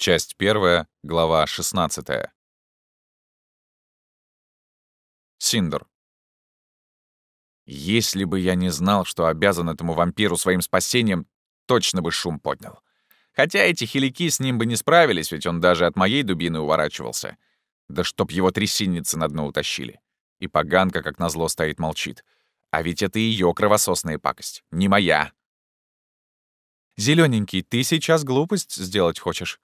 Часть первая, глава 16. Синдер. Если бы я не знал, что обязан этому вампиру своим спасением, точно бы шум поднял. Хотя эти хилики с ним бы не справились, ведь он даже от моей дубины уворачивался. Да чтоб его трясинницы на дно утащили. И поганка, как назло, стоит молчит. А ведь это ее кровососная пакость, не моя. Зелененький, ты сейчас глупость сделать хочешь?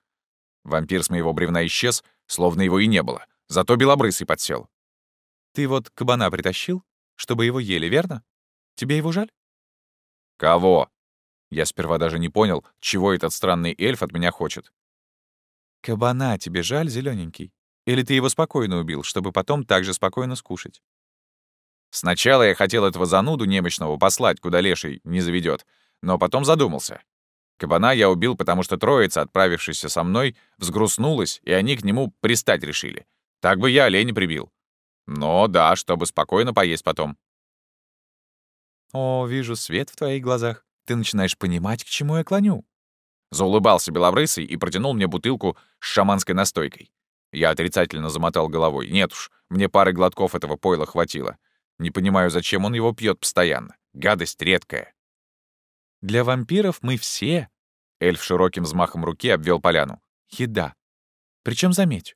Вампир с моего бревна исчез, словно его и не было. Зато белобрысый подсел. «Ты вот кабана притащил, чтобы его ели, верно? Тебе его жаль?» «Кого?» Я сперва даже не понял, чего этот странный эльф от меня хочет. «Кабана тебе жаль, зелененький? Или ты его спокойно убил, чтобы потом так же спокойно скушать?» Сначала я хотел этого зануду немощного послать, куда леший не заведет, но потом задумался. Кабана я убил, потому что троица, отправившаяся со мной, взгрустнулась, и они к нему пристать решили. Так бы я оленя прибил. Но да, чтобы спокойно поесть потом. «О, вижу свет в твоих глазах. Ты начинаешь понимать, к чему я клоню». Заулыбался белобрысый и протянул мне бутылку с шаманской настойкой. Я отрицательно замотал головой. Нет уж, мне пары глотков этого пойла хватило. Не понимаю, зачем он его пьет постоянно. Гадость редкая. Для вампиров мы все, эльф широким взмахом руки обвел поляну, еда. Причем заметь,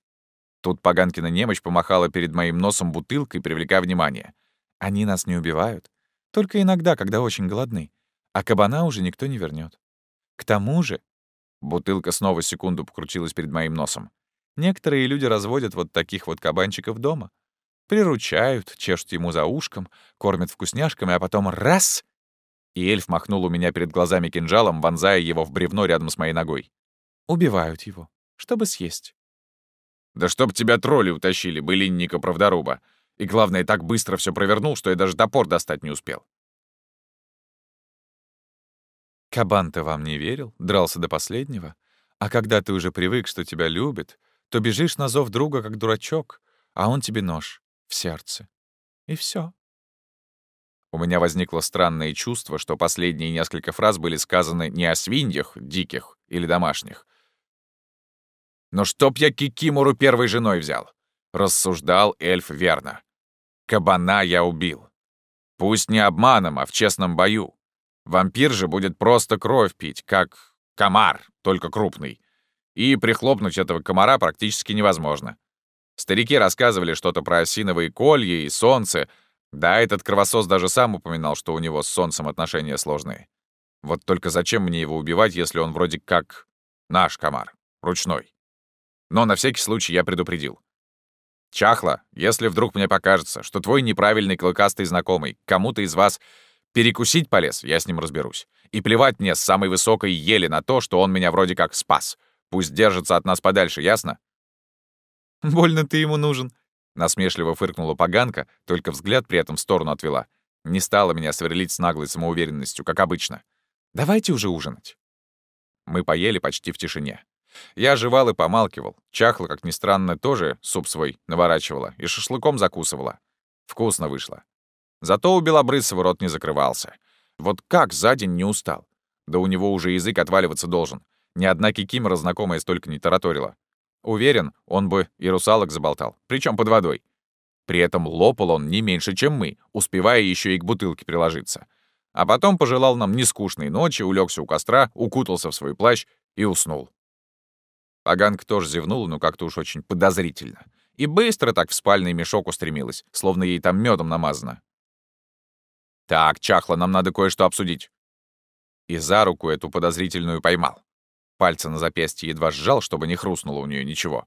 тут Поганкина немощь помахала перед моим носом бутылкой, привлекая внимание. Они нас не убивают, только иногда, когда очень голодны, а кабана уже никто не вернет. К тому же, бутылка снова секунду покрутилась перед моим носом. Некоторые люди разводят вот таких вот кабанчиков дома. Приручают, чешут ему за ушком, кормят вкусняшками, а потом раз и эльф махнул у меня перед глазами кинжалом, вонзая его в бревно рядом с моей ногой. Убивают его, чтобы съесть. Да чтоб тебя тролли утащили, былинника правдоруба. И главное, так быстро все провернул, что я даже топор достать не успел. Кабан-то вам не верил, дрался до последнего. А когда ты уже привык, что тебя любит, то бежишь на зов друга, как дурачок, а он тебе нож в сердце. И все. У меня возникло странное чувство, что последние несколько фраз были сказаны не о свиньях, диких или домашних. Но чтоб я Кикимору первой женой взял? Рассуждал эльф верно. Кабана я убил. Пусть не обманом, а в честном бою. Вампир же будет просто кровь пить, как комар, только крупный. И прихлопнуть этого комара практически невозможно. Старики рассказывали что-то про осиновые колья и солнце, да, этот кровосос даже сам упоминал, что у него с солнцем отношения сложные. Вот только зачем мне его убивать, если он вроде как наш комар, ручной? Но на всякий случай я предупредил. Чахла, если вдруг мне покажется, что твой неправильный клыкастый знакомый кому-то из вас перекусить полез, я с ним разберусь. И плевать мне с самой высокой ели на то, что он меня вроде как спас. Пусть держится от нас подальше, ясно? «Больно ты ему нужен», Насмешливо фыркнула поганка, только взгляд при этом в сторону отвела. Не стала меня сверлить с наглой самоуверенностью, как обычно. «Давайте уже ужинать». Мы поели почти в тишине. Я жевал и помалкивал. Чахла, как ни странно, тоже суп свой наворачивала и шашлыком закусывала. Вкусно вышло. Зато у Белобрысова рот не закрывался. Вот как за день не устал? Да у него уже язык отваливаться должен. Ни одна кикимора знакомая столько не тараторила. Уверен, он бы и русалок заболтал, причем под водой. При этом лопал он не меньше, чем мы, успевая еще и к бутылке приложиться. А потом пожелал нам нескучной ночи, улегся у костра, укутался в свой плащ и уснул. Поганка тоже зевнула, но как-то уж очень подозрительно. И быстро так в спальный мешок устремилась, словно ей там медом намазано. «Так, чахло, нам надо кое-что обсудить». И за руку эту подозрительную поймал. Пальцы на запястье едва сжал, чтобы не хрустнуло у нее ничего.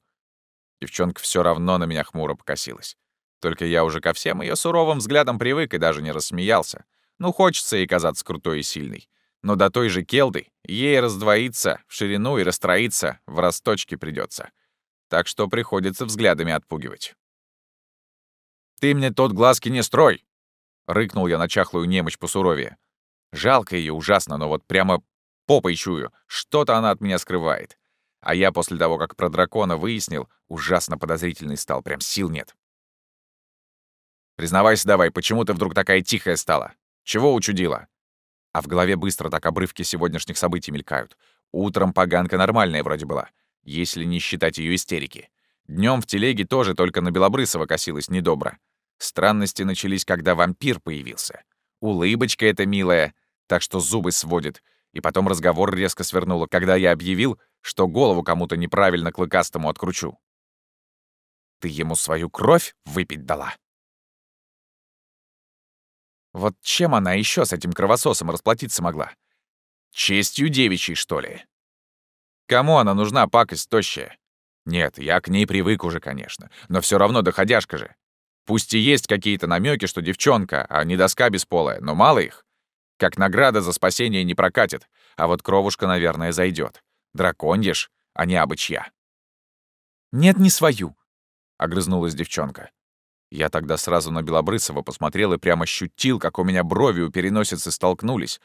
Девчонка все равно на меня хмуро покосилась. Только я уже ко всем ее суровым взглядам привык и даже не рассмеялся. Ну, хочется ей казаться крутой и сильной. Но до той же келды ей раздвоиться в ширину и расстроиться в росточке придется. Так что приходится взглядами отпугивать. «Ты мне тот глазки не строй!» — рыкнул я на чахлую немощь посуровее. Жалко ее ужасно, но вот прямо Попой чую, что-то она от меня скрывает. А я после того, как про дракона выяснил, ужасно подозрительный стал, прям сил нет. Признавайся давай, почему ты вдруг такая тихая стала? Чего учудила? А в голове быстро так обрывки сегодняшних событий мелькают. Утром поганка нормальная вроде была. если не считать ее истерики. Днем в телеге тоже только на Белобрысова косилась недобро. Странности начались, когда вампир появился. Улыбочка эта милая, так что зубы сводит. И потом разговор резко свернуло, когда я объявил, что голову кому-то неправильно клыкастому откручу. Ты ему свою кровь выпить дала? Вот чем она еще с этим кровососом расплатиться могла? Честью девичьей, что ли? Кому она нужна, пакость тощая? Нет, я к ней привык уже, конечно, но все равно доходяшка же. Пусть и есть какие-то намеки, что девчонка, а не доска бесполая, но мало их. Как награда за спасение не прокатит, а вот кровушка, наверное, зайдет. Драконьешь, а не абычья. «Нет, не свою», — огрызнулась девчонка. Я тогда сразу на Белобрысова посмотрел и прямо ощутил, как у меня брови у переносицы столкнулись.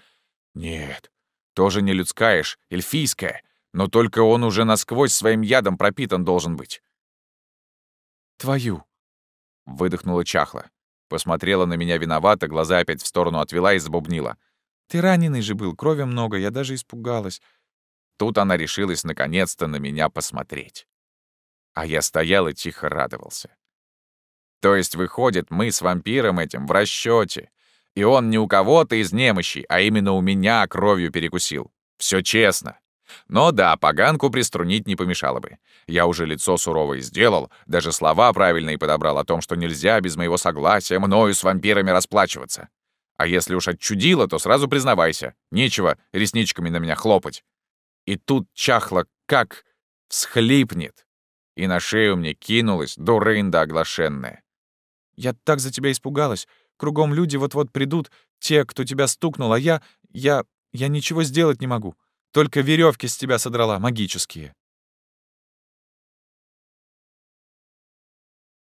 Нет, тоже не людская ж, эльфийская, но только он уже насквозь своим ядом пропитан должен быть. «Твою», — выдохнула чахла. Посмотрела на меня виновато, глаза опять в сторону отвела и забубнила. «Ты раненый же был, крови много, я даже испугалась». Тут она решилась наконец-то на меня посмотреть. А я стоял и тихо радовался. То есть, выходит, мы с вампиром этим в расчете, и он не у кого-то из немощи, а именно у меня кровью перекусил. Все честно. Но да, поганку приструнить не помешало бы. Я уже лицо суровое сделал, даже слова правильные подобрал о том, что нельзя без моего согласия мною с вампирами расплачиваться. А если уж отчудило, то сразу признавайся. Нечего ресничками на меня хлопать. И тут чахло как всхлипнет. И на шею мне кинулась дурында оглашенная. «Я так за тебя испугалась. Кругом люди вот-вот придут, те, кто тебя стукнул, а я... я... я ничего сделать не могу. Только веревки с тебя содрала, магические».